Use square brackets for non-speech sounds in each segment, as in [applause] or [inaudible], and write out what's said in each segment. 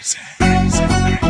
crazy. crazy.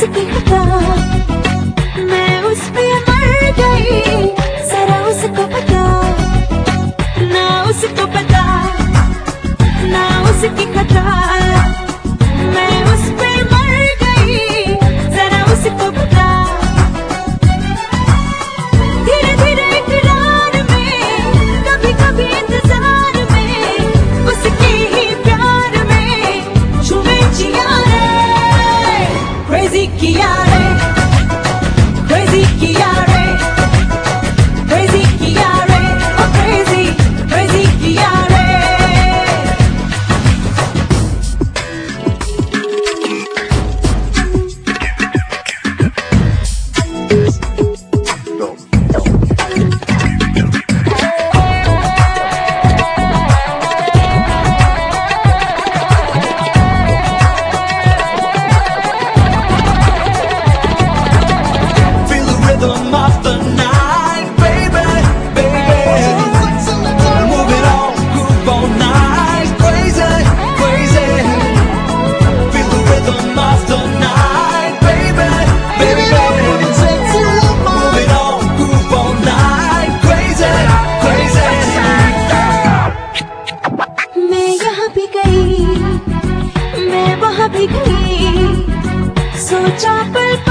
Mexican [laughs] 加倍。